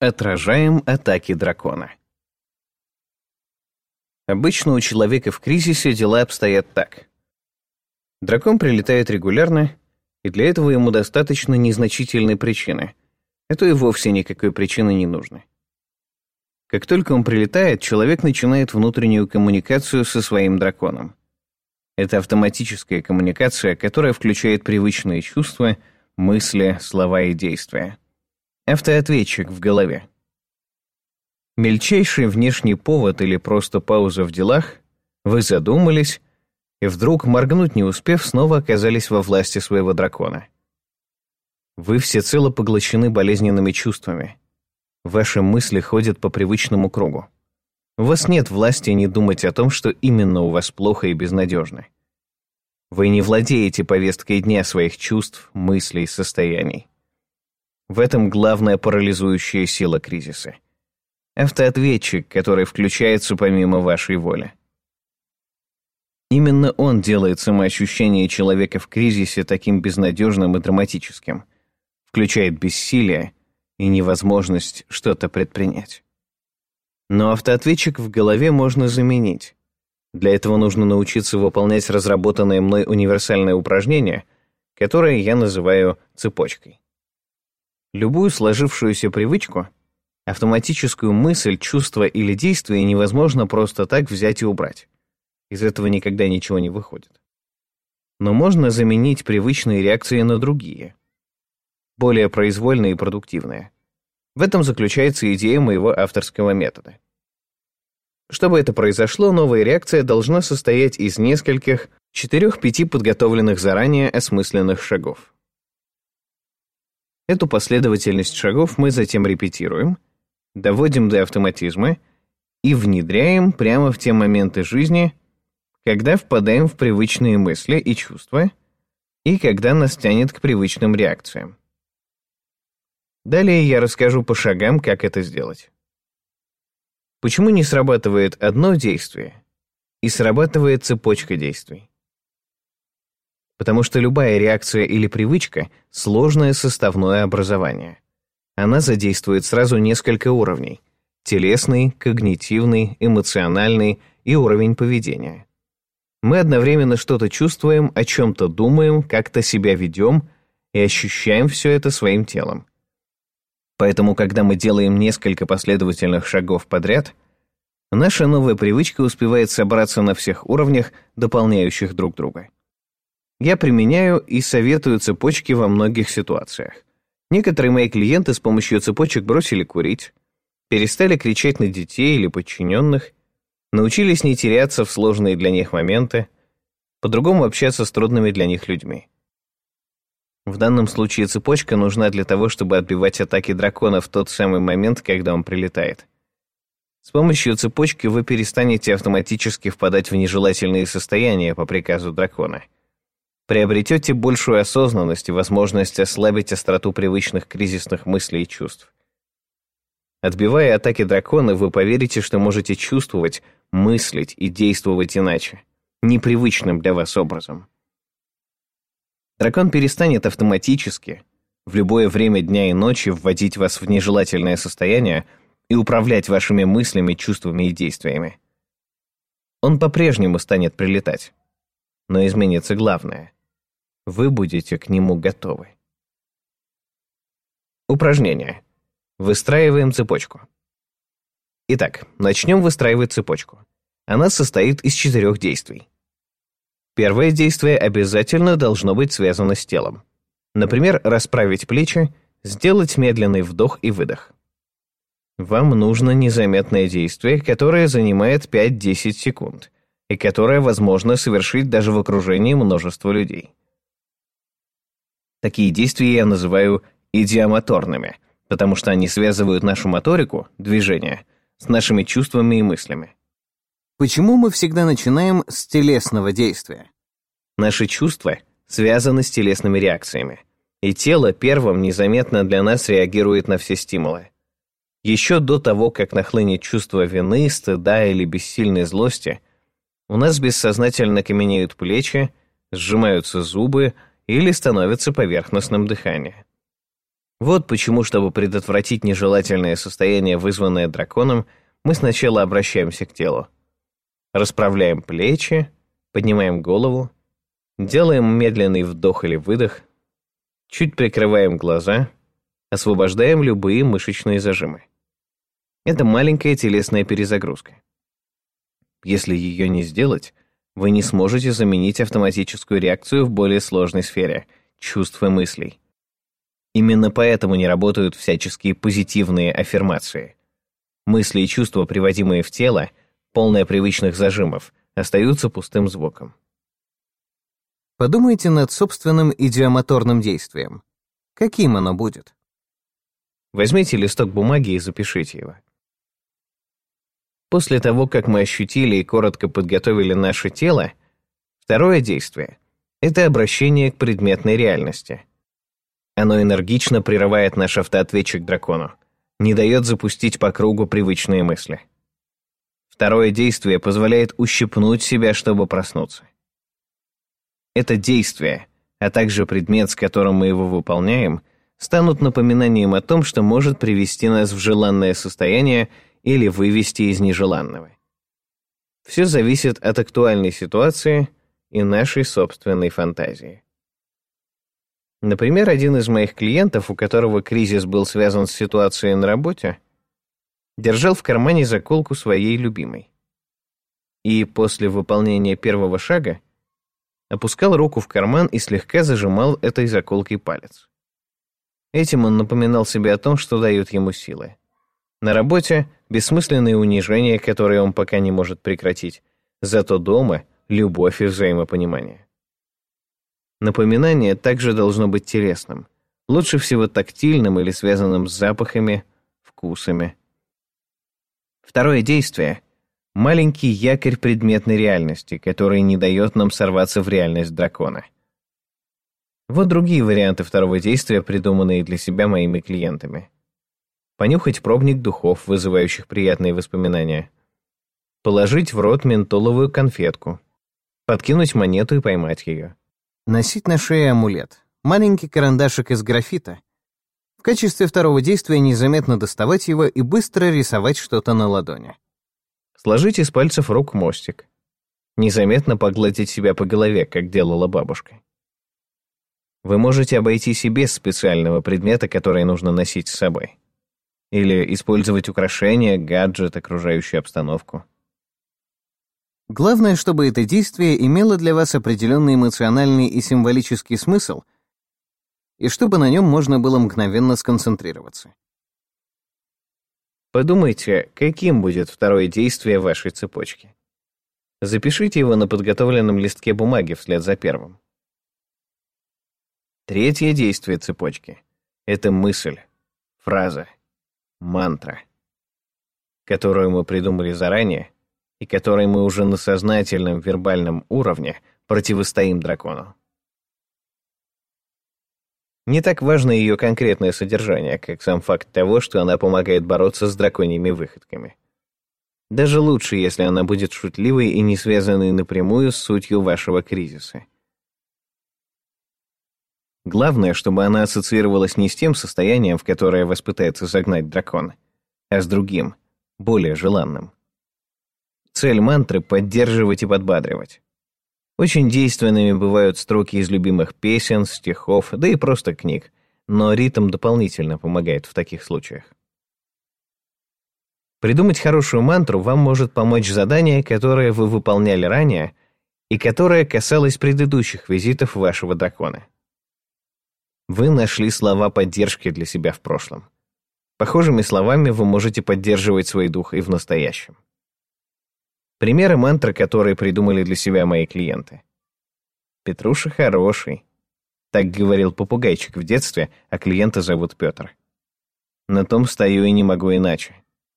Отражаем атаки дракона. Обычно у человека в кризисе дела обстоят так. Дракон прилетает регулярно, и для этого ему достаточно незначительной причины, а то и вовсе никакой причины не нужно. Как только он прилетает, человек начинает внутреннюю коммуникацию со своим драконом. Это автоматическая коммуникация, которая включает привычные чувства, мысли, слова и действия. Автоответчик в голове. Мельчайший внешний повод или просто пауза в делах, вы задумались, и вдруг, моргнуть не успев, снова оказались во власти своего дракона. Вы всецело поглощены болезненными чувствами. Ваши мысли ходят по привычному кругу. У вас нет власти не думать о том, что именно у вас плохо и безнадежно. Вы не владеете повесткой дня своих чувств, мыслей, состояний. В этом главная парализующая сила кризиса. Автоответчик, который включается помимо вашей воли. Именно он делает самоощущение человека в кризисе таким безнадежным и драматическим, включает бессилие и невозможность что-то предпринять. Но автоответчик в голове можно заменить. Для этого нужно научиться выполнять разработанное мной универсальное упражнение, которое я называю цепочкой. Любую сложившуюся привычку, автоматическую мысль, чувство или действие невозможно просто так взять и убрать. Из этого никогда ничего не выходит. Но можно заменить привычные реакции на другие, более произвольные и продуктивные. В этом заключается идея моего авторского метода. Чтобы это произошло, новая реакция должна состоять из нескольких, четырех-пяти подготовленных заранее осмысленных шагов. Эту последовательность шагов мы затем репетируем, доводим до автоматизма и внедряем прямо в те моменты жизни, когда впадаем в привычные мысли и чувства, и когда нас тянет к привычным реакциям. Далее я расскажу по шагам, как это сделать. Почему не срабатывает одно действие и срабатывает цепочка действий? Потому что любая реакция или привычка — сложное составное образование. Она задействует сразу несколько уровней — телесный, когнитивный, эмоциональный и уровень поведения. Мы одновременно что-то чувствуем, о чем-то думаем, как-то себя ведем и ощущаем все это своим телом. Поэтому, когда мы делаем несколько последовательных шагов подряд, наша новая привычка успевает собраться на всех уровнях, дополняющих друг друга. Я применяю и советую цепочки во многих ситуациях. Некоторые мои клиенты с помощью цепочек бросили курить, перестали кричать на детей или подчиненных, научились не теряться в сложные для них моменты, по-другому общаться с трудными для них людьми. В данном случае цепочка нужна для того, чтобы отбивать атаки дракона в тот самый момент, когда он прилетает. С помощью цепочки вы перестанете автоматически впадать в нежелательные состояния по приказу дракона — приобретете большую осознанность и возможность ослабить остроту привычных кризисных мыслей и чувств. Отбивая атаки дракона, вы поверите, что можете чувствовать, мыслить и действовать иначе, непривычным для вас образом. Дракон перестанет автоматически, в любое время дня и ночи вводить вас в нежелательное состояние и управлять вашими мыслями, чувствами и действиями. Он по-прежнему станет прилетать. Но изменится главное вы будете к нему готовы. Упражнение. Выстраиваем цепочку. Итак, начнем выстраивать цепочку. Она состоит из четырех действий. Первое действие обязательно должно быть связано с телом. Например, расправить плечи, сделать медленный вдох и выдох. Вам нужно незаметное действие, которое занимает 5-10 секунд и которое возможно совершить даже в окружении множества людей. Такие действия я называю идиомоторными, потому что они связывают нашу моторику, движение, с нашими чувствами и мыслями. Почему мы всегда начинаем с телесного действия? Наши чувства связаны с телесными реакциями, и тело первым незаметно для нас реагирует на все стимулы. Еще до того, как нахлынет чувство вины, стыда или бессильной злости, у нас бессознательно каменеют плечи, сжимаются зубы, или становится поверхностным дыхание. Вот почему, чтобы предотвратить нежелательное состояние, вызванное драконом, мы сначала обращаемся к телу. Расправляем плечи, поднимаем голову, делаем медленный вдох или выдох, чуть прикрываем глаза, освобождаем любые мышечные зажимы. Это маленькая телесная перезагрузка. Если ее не сделать, вы не сможете заменить автоматическую реакцию в более сложной сфере — чувств и мыслей. Именно поэтому не работают всяческие позитивные аффирмации. Мысли и чувства, приводимые в тело, полное привычных зажимов, остаются пустым звуком. Подумайте над собственным идиомоторным действием. Каким оно будет? Возьмите листок бумаги и запишите его. После того, как мы ощутили и коротко подготовили наше тело, второе действие — это обращение к предметной реальности. Оно энергично прерывает наш автоответчик дракону, не дает запустить по кругу привычные мысли. Второе действие позволяет ущипнуть себя, чтобы проснуться. Это действие, а также предмет, с которым мы его выполняем, станут напоминанием о том, что может привести нас в желанное состояние или вывести из нежеланного. Все зависит от актуальной ситуации и нашей собственной фантазии. Например, один из моих клиентов, у которого кризис был связан с ситуацией на работе, держал в кармане заколку своей любимой. И после выполнения первого шага опускал руку в карман и слегка зажимал этой заколкой палец. Этим он напоминал себе о том, что дают ему силы. На работе — бессмысленные унижения, которые он пока не может прекратить. Зато дома — любовь и взаимопонимание. Напоминание также должно быть телесным. Лучше всего тактильным или связанным с запахами, вкусами. Второе действие — маленький якорь предметной реальности, который не дает нам сорваться в реальность дракона. Вот другие варианты второго действия, придуманные для себя моими клиентами понюхать пробник духов, вызывающих приятные воспоминания, положить в рот ментоловую конфетку, подкинуть монету и поймать ее. Носить на шее амулет, маленький карандашик из графита. В качестве второго действия незаметно доставать его и быстро рисовать что-то на ладони. Сложить из пальцев рук мостик. Незаметно погладить себя по голове, как делала бабушка. Вы можете обойтись и без специального предмета, который нужно носить с собой. Или использовать украшения, гаджет, окружающую обстановку. Главное, чтобы это действие имело для вас определенный эмоциональный и символический смысл, и чтобы на нем можно было мгновенно сконцентрироваться. Подумайте, каким будет второе действие вашей цепочки. Запишите его на подготовленном листке бумаги вслед за первым. Третье действие цепочки — это мысль, фраза, мантра, которую мы придумали заранее и которой мы уже на сознательном вербальном уровне противостоим дракону. Не так важно ее конкретное содержание, как сам факт того, что она помогает бороться с драконьими выходками. Даже лучше, если она будет шутливой и не связанной напрямую с сутью вашего кризиса. Главное, чтобы она ассоциировалась не с тем состоянием, в которое вас пытается загнать дракон, а с другим, более желанным. Цель мантры — поддерживать и подбадривать. Очень действенными бывают строки из любимых песен, стихов, да и просто книг, но ритм дополнительно помогает в таких случаях. Придумать хорошую мантру вам может помочь задание, которое вы выполняли ранее и которое касалось предыдущих визитов вашего дракона. Вы нашли слова поддержки для себя в прошлом. Похожими словами вы можете поддерживать свой дух и в настоящем. Примеры мантры, которые придумали для себя мои клиенты. «Петруша хороший», — так говорил попугайчик в детстве, а клиента зовут Петр. На том стою и не могу иначе.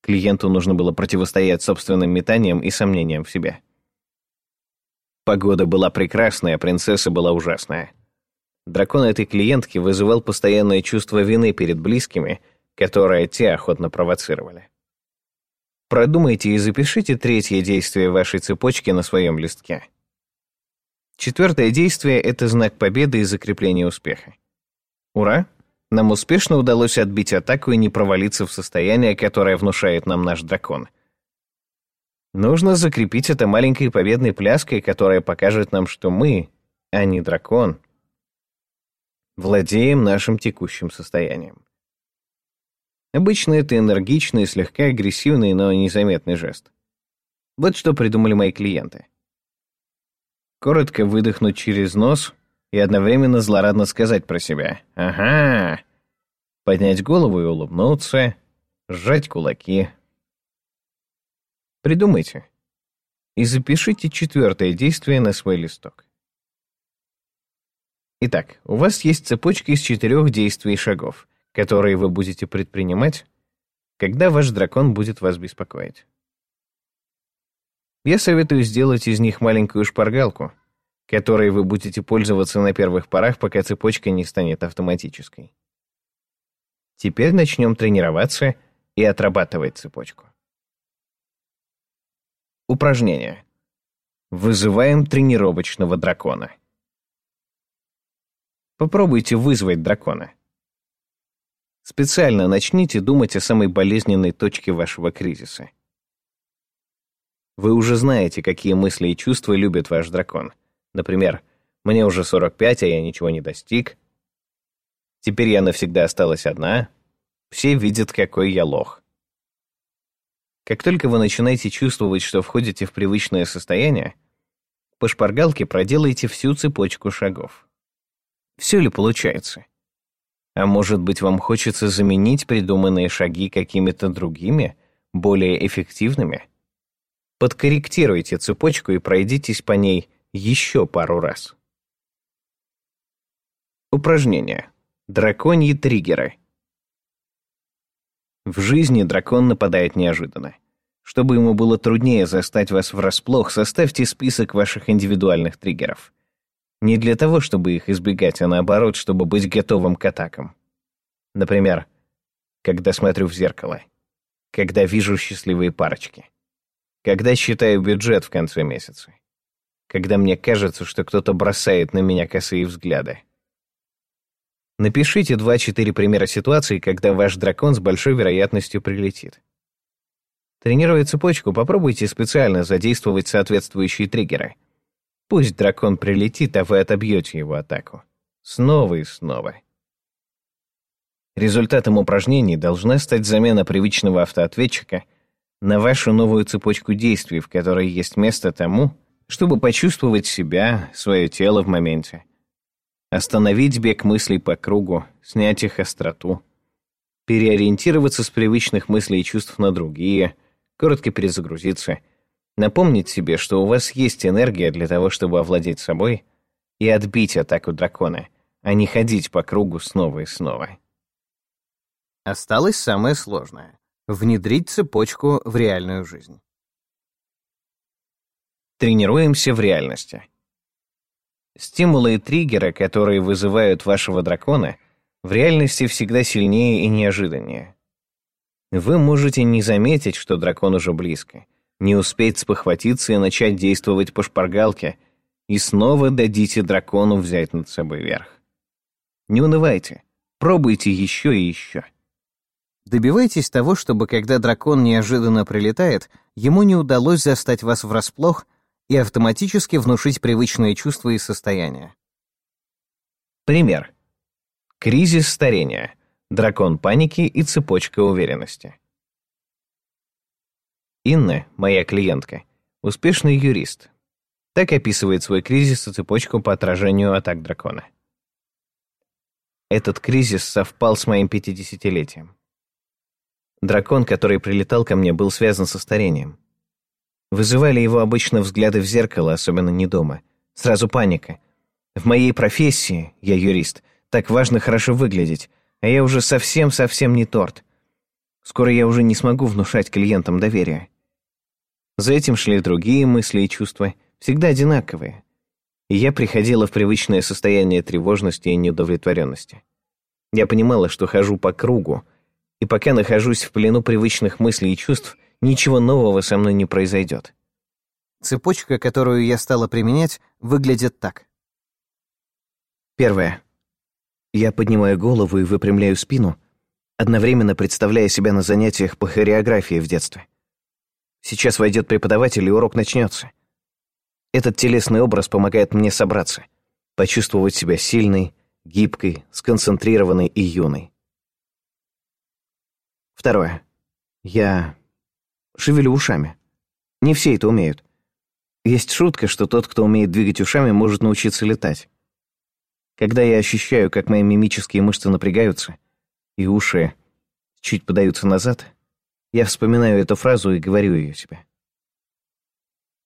Клиенту нужно было противостоять собственным метаниям и сомнениям в себе. Погода была прекрасная, принцесса была ужасная. Дракон этой клиентки вызывал постоянное чувство вины перед близкими, которое те охотно провоцировали. Продумайте и запишите третье действие вашей цепочки на своем листке. Четвертое действие — это знак победы и закрепления успеха. Ура! Нам успешно удалось отбить атаку и не провалиться в состояние, которое внушает нам наш дракон. Нужно закрепить это маленькой победной пляской, которая покажет нам, что мы, а не дракон, владеем нашим текущим состоянием. Обычно это энергичный, слегка агрессивный, но незаметный жест. Вот что придумали мои клиенты. Коротко выдохнуть через нос и одновременно злорадно сказать про себя «Ага!», поднять голову и улыбнуться, сжать кулаки. Придумайте и запишите четвертое действие на свой листок. Итак, у вас есть цепочка из четырех действий и шагов, которые вы будете предпринимать, когда ваш дракон будет вас беспокоить. Я советую сделать из них маленькую шпаргалку, которой вы будете пользоваться на первых порах, пока цепочка не станет автоматической. Теперь начнем тренироваться и отрабатывать цепочку. Упражнение. Вызываем тренировочного дракона. Попробуйте вызвать дракона. Специально начните думать о самой болезненной точке вашего кризиса — вы уже знаете, какие мысли и чувства любит ваш дракон. Например, «Мне уже 45, а я ничего не достиг». «Теперь я навсегда осталась одна». «Все видят, какой я лох». Как только вы начинаете чувствовать, что входите в привычное состояние, по шпаргалке проделайте всю цепочку шагов. Все ли получается? А может быть, вам хочется заменить придуманные шаги какими-то другими, более эффективными? Подкорректируйте цепочку и пройдитесь по ней еще пару раз. Упражнение. Драконьи триггеры. В жизни дракон нападает неожиданно. Чтобы ему было труднее застать вас врасплох, составьте список ваших индивидуальных триггеров. Не для того, чтобы их избегать, а наоборот, чтобы быть готовым к атакам. Например, когда смотрю в зеркало, когда вижу счастливые парочки. Когда считаю бюджет в конце месяца. Когда мне кажется, что кто-то бросает на меня косые взгляды. Напишите 2-4 примера ситуации, когда ваш дракон с большой вероятностью прилетит. Тренируя цепочку, попробуйте специально задействовать соответствующие триггеры. Пусть дракон прилетит, а вы отобьете его атаку. Снова и снова. Результатом упражнений должна стать замена привычного автоответчика на вашу новую цепочку действий, в которой есть место тому, чтобы почувствовать себя, свое тело в моменте. Остановить бег мыслей по кругу, снять их остроту. Переориентироваться с привычных мыслей и чувств на другие, коротко перезагрузиться. Напомнить себе, что у вас есть энергия для того, чтобы овладеть собой и отбить атаку дракона, а не ходить по кругу снова и снова. Осталось самое сложное Внедрить цепочку в реальную жизнь. Тренируемся в реальности. Стимулы и триггеры, которые вызывают вашего дракона, в реальности всегда сильнее и неожиданнее. Вы можете не заметить, что дракон уже близко, не успеть спохватиться и начать действовать по шпаргалке, и снова дадите дракону взять над собой верх. Не унывайте, пробуйте еще и еще. Добивайтесь того, чтобы когда дракон неожиданно прилетает, ему не удалось застать вас врасплох и автоматически внушить привычные чувства и состояния. Пример. Кризис старения, дракон паники и цепочка уверенности. Инна, моя клиентка, успешный юрист. Так описывает свой кризис и цепочку по отражению атак дракона. Этот кризис совпал с моим пятидесятилетием. Дракон, который прилетал ко мне, был связан со старением. Вызывали его обычно взгляды в зеркало, особенно не дома. Сразу паника. В моей профессии, я юрист, так важно хорошо выглядеть, а я уже совсем-совсем не торт. Скоро я уже не смогу внушать клиентам доверие. За этим шли другие мысли и чувства, всегда одинаковые. И я приходила в привычное состояние тревожности и неудовлетворенности. Я понимала, что хожу по кругу, и пока нахожусь в плену привычных мыслей и чувств, ничего нового со мной не произойдет. Цепочка, которую я стала применять, выглядит так. Первое. Я поднимаю голову и выпрямляю спину, одновременно представляя себя на занятиях по хореографии в детстве. Сейчас войдет преподаватель, и урок начнется. Этот телесный образ помогает мне собраться, почувствовать себя сильной, гибкой, сконцентрированной и юной. Второе. Я шевелю ушами. Не все это умеют. Есть шутка, что тот, кто умеет двигать ушами, может научиться летать. Когда я ощущаю, как мои мимические мышцы напрягаются, и уши чуть подаются назад, я вспоминаю эту фразу и говорю ее себе.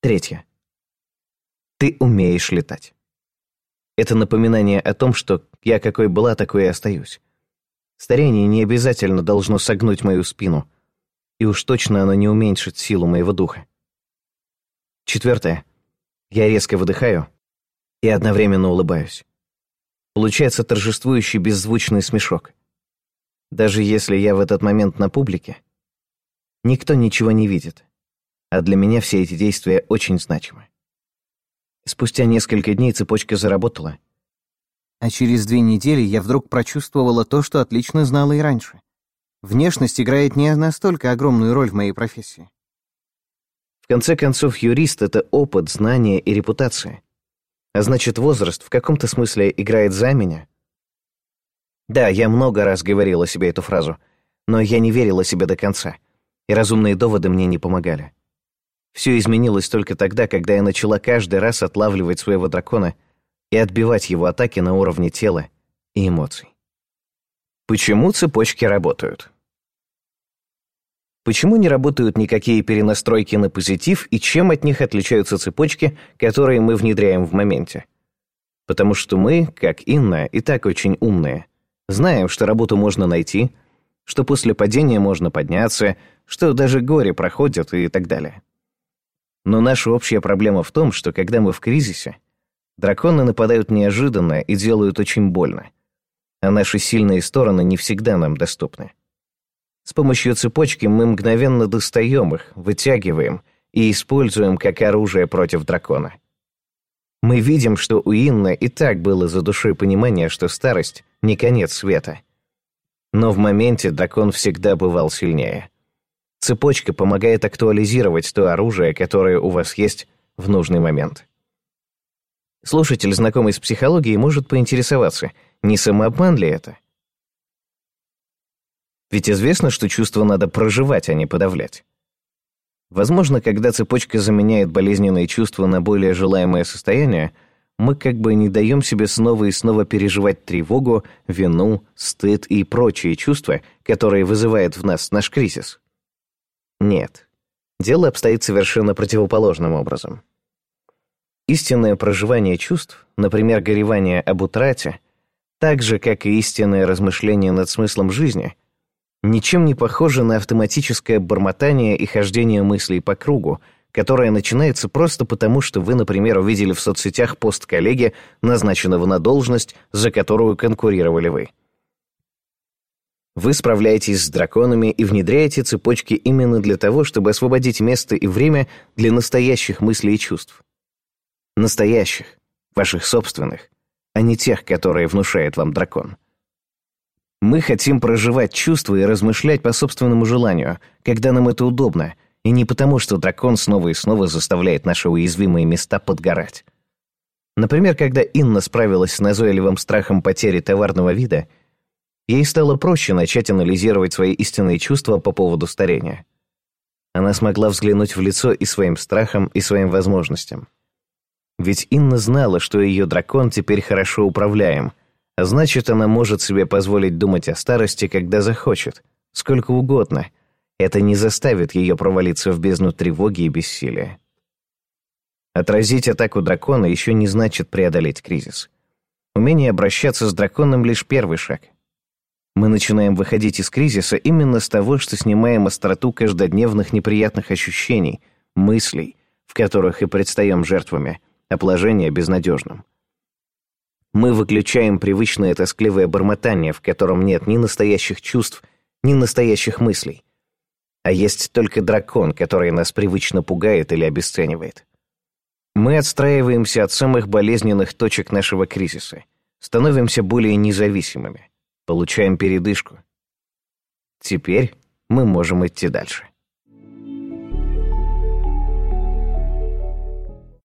Третье. Ты умеешь летать. Это напоминание о том, что я какой была, такой и остаюсь. Старение не обязательно должно согнуть мою спину, и уж точно оно не уменьшит силу моего духа. Четвертое. Я резко выдыхаю и одновременно улыбаюсь. Получается торжествующий беззвучный смешок. Даже если я в этот момент на публике, никто ничего не видит, а для меня все эти действия очень значимы. Спустя несколько дней цепочка заработала — а через две недели я вдруг прочувствовала то, что отлично знала и раньше. Внешность играет не настолько огромную роль в моей профессии. В конце концов, юрист — это опыт, знания и репутация. А значит, возраст в каком-то смысле играет за меня. Да, я много раз говорила себе эту фразу, но я не верила себе до конца, и разумные доводы мне не помогали. Все изменилось только тогда, когда я начала каждый раз отлавливать своего дракона — и отбивать его атаки на уровне тела и эмоций. Почему цепочки работают? Почему не работают никакие перенастройки на позитив и чем от них отличаются цепочки, которые мы внедряем в моменте? Потому что мы, как Инна, и так очень умные. Знаем, что работу можно найти, что после падения можно подняться, что даже горе проходит и так далее. Но наша общая проблема в том, что когда мы в кризисе, Драконы нападают неожиданно и делают очень больно. А наши сильные стороны не всегда нам доступны. С помощью цепочки мы мгновенно достаем их, вытягиваем и используем как оружие против дракона. Мы видим, что у Инны и так было за душой понимание, что старость — не конец света. Но в моменте дракон всегда бывал сильнее. Цепочка помогает актуализировать то оружие, которое у вас есть в нужный момент. Слушатель, знакомый с психологией, может поинтересоваться, не самообман ли это? Ведь известно, что чувства надо проживать, а не подавлять. Возможно, когда цепочка заменяет болезненные чувства на более желаемое состояние, мы как бы не даем себе снова и снова переживать тревогу, вину, стыд и прочие чувства, которые вызывает в нас наш кризис. Нет. Дело обстоит совершенно противоположным образом. Истинное проживание чувств, например, горевание об утрате, так же, как и истинное размышление над смыслом жизни, ничем не похоже на автоматическое бормотание и хождение мыслей по кругу, которое начинается просто потому, что вы, например, увидели в соцсетях пост коллеги, назначенного на должность, за которую конкурировали вы. Вы справляетесь с драконами и внедряете цепочки именно для того, чтобы освободить место и время для настоящих мыслей и чувств. Настоящих, ваших собственных, а не тех, которые внушает вам дракон. Мы хотим проживать чувства и размышлять по собственному желанию, когда нам это удобно, и не потому, что дракон снова и снова заставляет наши уязвимые места подгорать. Например, когда Инна справилась с назойливым страхом потери товарного вида, ей стало проще начать анализировать свои истинные чувства по поводу старения. Она смогла взглянуть в лицо и своим страхам, и своим возможностям. Ведь Инна знала, что ее дракон теперь хорошо управляем, а значит, она может себе позволить думать о старости, когда захочет, сколько угодно. Это не заставит ее провалиться в бездну тревоги и бессилия. Отразить атаку дракона еще не значит преодолеть кризис. Умение обращаться с драконом — лишь первый шаг. Мы начинаем выходить из кризиса именно с того, что снимаем остроту каждодневных неприятных ощущений, мыслей, в которых и предстаем жертвами — а положение безнадежным. Мы выключаем привычное тоскливое бормотание, в котором нет ни настоящих чувств, ни настоящих мыслей. А есть только дракон, который нас привычно пугает или обесценивает. Мы отстраиваемся от самых болезненных точек нашего кризиса, становимся более независимыми, получаем передышку. Теперь мы можем идти дальше.